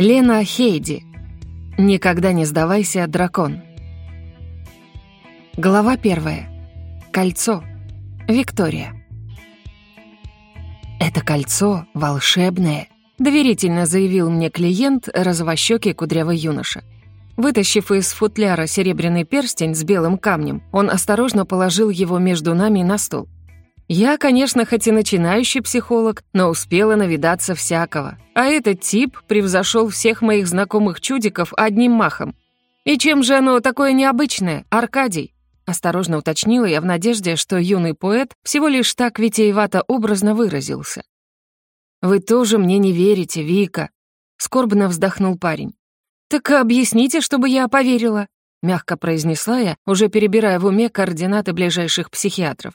Лена Хейди. Никогда не сдавайся, дракон. Глава первая. Кольцо. Виктория. «Это кольцо волшебное», — доверительно заявил мне клиент, розовощёкий кудрявый юноша. Вытащив из футляра серебряный перстень с белым камнем, он осторожно положил его между нами на стол. Я, конечно, хоть и начинающий психолог, но успела навидаться всякого. А этот тип превзошел всех моих знакомых чудиков одним махом. «И чем же оно такое необычное, Аркадий?» Осторожно уточнила я в надежде, что юный поэт всего лишь так витиевато образно выразился. «Вы тоже мне не верите, Вика», — скорбно вздохнул парень. «Так объясните, чтобы я поверила», — мягко произнесла я, уже перебирая в уме координаты ближайших психиатров.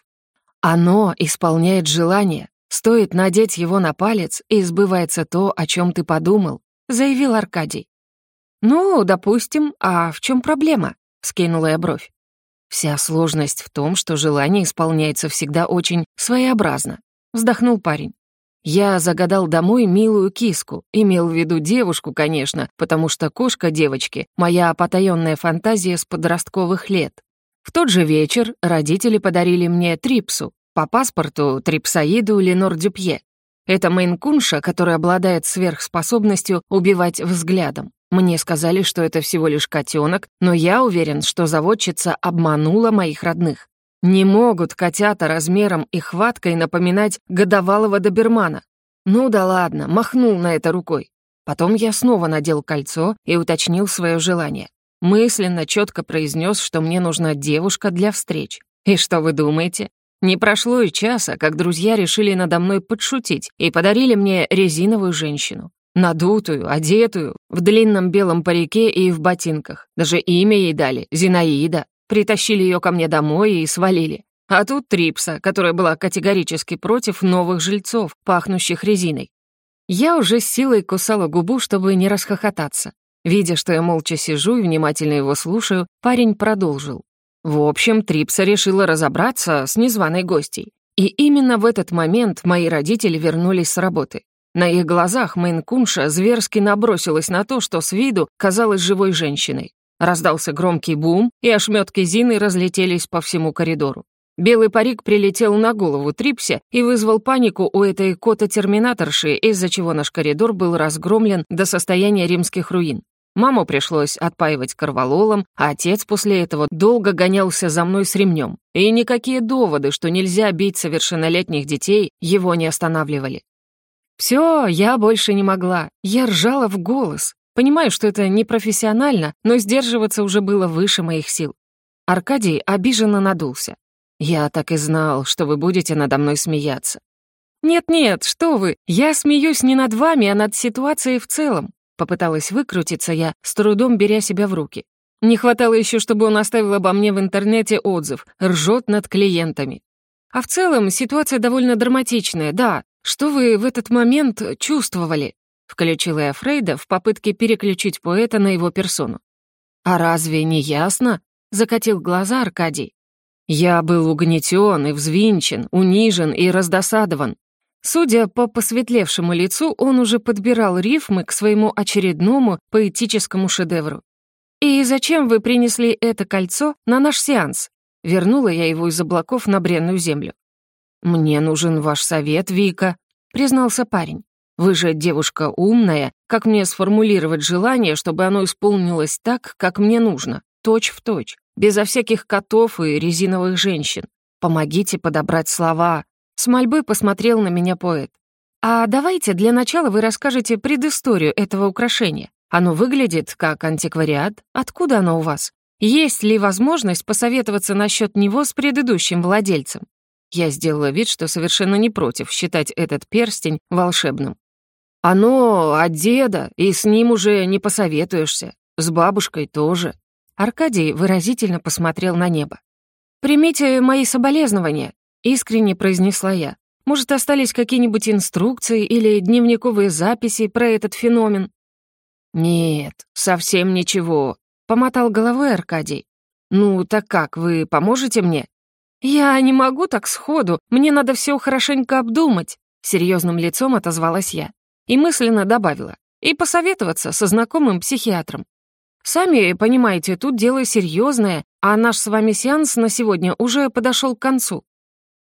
Оно исполняет желание. Стоит надеть его на палец, и сбывается то, о чем ты подумал», — заявил Аркадий. «Ну, допустим, а в чем проблема?» — скинула я бровь. «Вся сложность в том, что желание исполняется всегда очень своеобразно», — вздохнул парень. «Я загадал домой милую киску, имел в виду девушку, конечно, потому что кошка девочки — моя потаённая фантазия с подростковых лет. В тот же вечер родители подарили мне трипсу, по паспорту трипсаиду Ленор Дюпье. Это мейнкунша, которая обладает сверхспособностью убивать взглядом. Мне сказали, что это всего лишь котенок, но я уверен, что заводчица обманула моих родных. Не могут котята размером и хваткой напоминать годовалого добермана. Ну да ладно, махнул на это рукой. Потом я снова надел кольцо и уточнил свое желание. Мысленно четко произнес, что мне нужна девушка для встреч. И что вы думаете? Не прошло и часа, как друзья решили надо мной подшутить и подарили мне резиновую женщину. Надутую, одетую, в длинном белом парике и в ботинках. Даже имя ей дали — Зинаида. Притащили ее ко мне домой и свалили. А тут Трипса, которая была категорически против новых жильцов, пахнущих резиной. Я уже с силой кусала губу, чтобы не расхохотаться. Видя, что я молча сижу и внимательно его слушаю, парень продолжил. В общем, Трипса решила разобраться с незваной гостей. И именно в этот момент мои родители вернулись с работы. На их глазах Мейнкунша зверски набросилась на то, что с виду казалась живой женщиной. Раздался громкий бум, и ошметки Зины разлетелись по всему коридору. Белый парик прилетел на голову Трипсе и вызвал панику у этой кота-терминаторши, из-за чего наш коридор был разгромлен до состояния римских руин. Маму пришлось отпаивать корвалолом, а отец после этого долго гонялся за мной с ремнем. И никакие доводы, что нельзя бить совершеннолетних детей, его не останавливали. Все, я больше не могла. Я ржала в голос. Понимаю, что это непрофессионально, но сдерживаться уже было выше моих сил. Аркадий обиженно надулся. «Я так и знал, что вы будете надо мной смеяться». «Нет-нет, что вы, я смеюсь не над вами, а над ситуацией в целом. Попыталась выкрутиться я, с трудом беря себя в руки. Не хватало еще, чтобы он оставил обо мне в интернете отзыв, ржет над клиентами. А в целом ситуация довольно драматичная, да. Что вы в этот момент чувствовали? Включила я Фрейда в попытке переключить поэта на его персону. «А разве не ясно?» — закатил глаза Аркадий. «Я был угнетен и взвинчен, унижен и раздосадован. Судя по посветлевшему лицу, он уже подбирал рифмы к своему очередному поэтическому шедевру. «И зачем вы принесли это кольцо на наш сеанс?» Вернула я его из облаков на бренную землю. «Мне нужен ваш совет, Вика», — признался парень. «Вы же девушка умная. Как мне сформулировать желание, чтобы оно исполнилось так, как мне нужно, точь в точь, безо всяких котов и резиновых женщин? Помогите подобрать слова, с мольбой посмотрел на меня поэт. «А давайте для начала вы расскажете предысторию этого украшения. Оно выглядит как антиквариат. Откуда оно у вас? Есть ли возможность посоветоваться насчет него с предыдущим владельцем?» Я сделала вид, что совершенно не против считать этот перстень волшебным. «Оно от деда, и с ним уже не посоветуешься. С бабушкой тоже». Аркадий выразительно посмотрел на небо. «Примите мои соболезнования. Искренне произнесла я. Может, остались какие-нибудь инструкции или дневниковые записи про этот феномен? Нет, совсем ничего, помотал головой Аркадий. Ну, так как, вы поможете мне? Я не могу так сходу, мне надо все хорошенько обдумать, серьезным лицом отозвалась я. И мысленно добавила. и посоветоваться со знакомым психиатром. Сами понимаете, тут дело серьезное, а наш с вами сеанс на сегодня уже подошел к концу».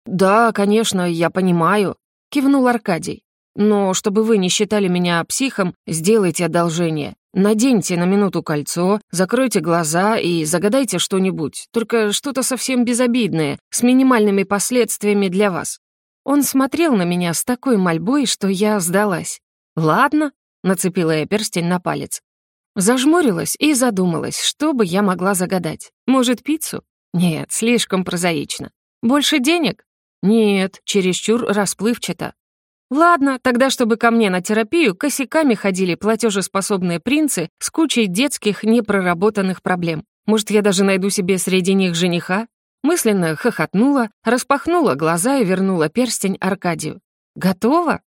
«Да, конечно, я понимаю», — кивнул Аркадий. «Но чтобы вы не считали меня психом, сделайте одолжение. Наденьте на минуту кольцо, закройте глаза и загадайте что-нибудь, только что-то совсем безобидное, с минимальными последствиями для вас». Он смотрел на меня с такой мольбой, что я сдалась. «Ладно», — нацепила я перстень на палец. Зажмурилась и задумалась, что бы я могла загадать. Может, пиццу? Нет, слишком прозаично. Больше денег? Нет, чересчур расплывчато. Ладно, тогда, чтобы ко мне на терапию косяками ходили платежеспособные принцы с кучей детских непроработанных проблем. Может, я даже найду себе среди них жениха? Мысленно хохотнула, распахнула глаза и вернула перстень Аркадию. Готово?